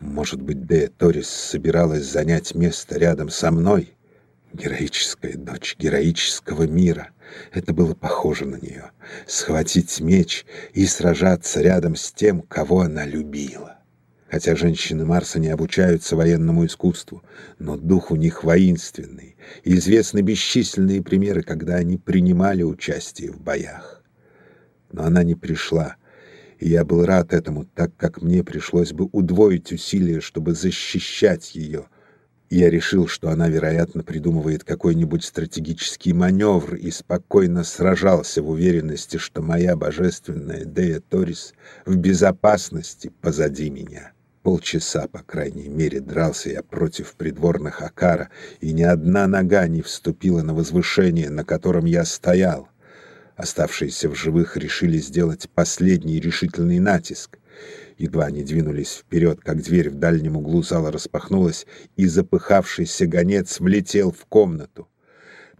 Может быть, Дея Торис собиралась занять место рядом со мной? Героическая дочь героического мира. Это было похоже на нее. Схватить меч и сражаться рядом с тем, кого она любила. Хотя женщины Марса не обучаются военному искусству, но дух у них воинственный, известны бесчисленные примеры, когда они принимали участие в боях. Но она не пришла, и я был рад этому, так как мне пришлось бы удвоить усилия, чтобы защищать ее. Я решил, что она, вероятно, придумывает какой-нибудь стратегический маневр и спокойно сражался в уверенности, что моя божественная Дея Торис в безопасности позади меня. Полчаса, по крайней мере, дрался я против придворных Акара, и ни одна нога не вступила на возвышение, на котором я стоял. Оставшиеся в живых решили сделать последний решительный натиск. Едва они двинулись вперед, как дверь в дальнем углу зала распахнулась, и запыхавшийся гонец влетел в комнату.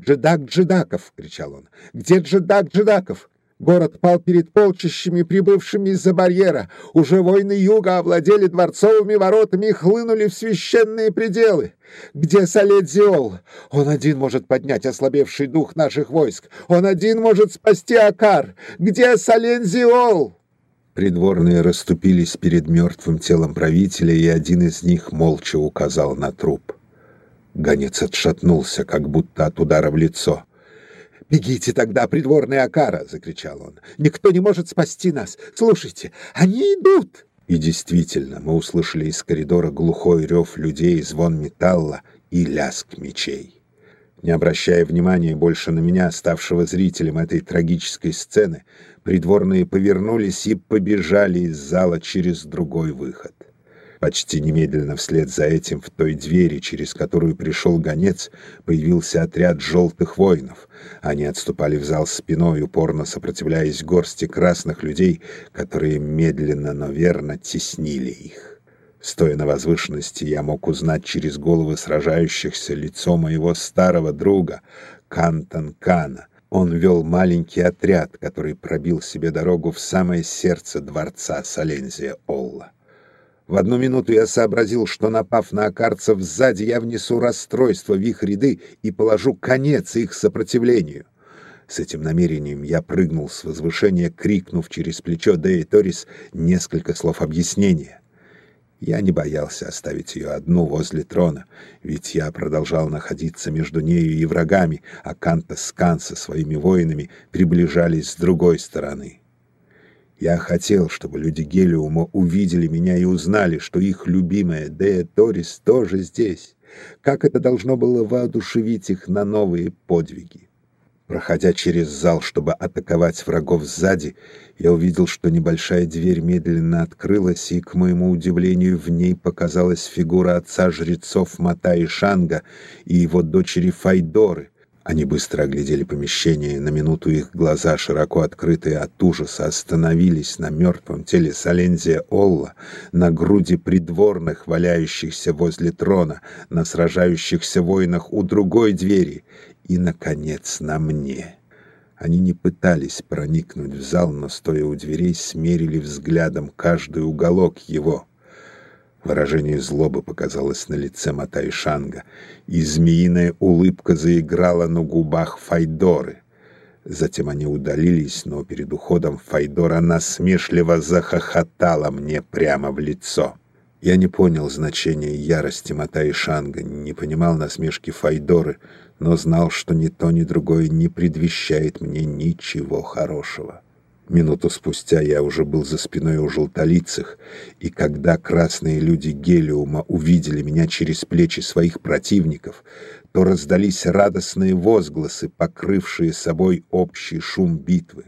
«Джедак Джедаков!» — кричал он. «Где Джедак Джедаков?» Город пал перед полчищами, прибывшими из-за барьера. Уже воины юга овладели дворцовыми воротами и хлынули в священные пределы. Где Саледзиол? Он один может поднять ослабевший дух наших войск. Он один может спасти Акар. Где Салензиол? Придворные расступились перед мертвым телом правителя, и один из них молча указал на труп. Гонец отшатнулся, как будто от удара в лицо. «Бегите тогда, придворный Акара!» — закричал он. «Никто не может спасти нас! Слушайте, они идут!» И действительно, мы услышали из коридора глухой рев людей, звон металла и лязг мечей. Не обращая внимания больше на меня, ставшего зрителем этой трагической сцены, придворные повернулись и побежали из зала через другой выход. Почти немедленно вслед за этим в той двери, через которую пришел гонец, появился отряд желтых воинов. Они отступали в зал спиной, упорно сопротивляясь горсти красных людей, которые медленно, но верно теснили их. Стоя на возвышенности, я мог узнать через головы сражающихся лицо моего старого друга, Кантан Кана. Он вел маленький отряд, который пробил себе дорогу в самое сердце дворца Солензия Олла. В одну минуту я сообразил, что, напав на акарцев сзади, я внесу расстройство в их ряды и положу конец их сопротивлению. С этим намерением я прыгнул с возвышения, крикнув через плечо Деи Торис несколько слов объяснения. Я не боялся оставить ее одну возле трона, ведь я продолжал находиться между нею и врагами, а Канта Скан со своими воинами приближались с другой стороны. Я хотел, чтобы люди Гелиума увидели меня и узнали, что их любимая Дея Торис тоже здесь. Как это должно было воодушевить их на новые подвиги. Проходя через зал, чтобы атаковать врагов сзади, я увидел, что небольшая дверь медленно открылась, и, к моему удивлению, в ней показалась фигура отца жрецов Мата и Шанга и его дочери Файдоры — они быстро оглядели помещение, на минуту их глаза, широко открытые от ужаса, остановились на мертвом теле Солензия Олла, на груди придворных, валяющихся возле трона, на сражающихся воинах у другой двери и, наконец, на мне. Они не пытались проникнуть в зал, но, стоя у дверей, смерили взглядом каждый уголок его — Выражение злобы показалось на лице Матайшанга, и змеиная улыбка заиграла на губах Файдоры. Затем они удалились, но перед уходом Файдора насмешливо захохотала мне прямо в лицо. Я не понял значения ярости Матайшанга, не понимал насмешки Файдоры, но знал, что ни то, ни другое не предвещает мне ничего хорошего. Минуту спустя я уже был за спиной у желтолицых, и когда красные люди Гелиума увидели меня через плечи своих противников, то раздались радостные возгласы, покрывшие собой общий шум битвы.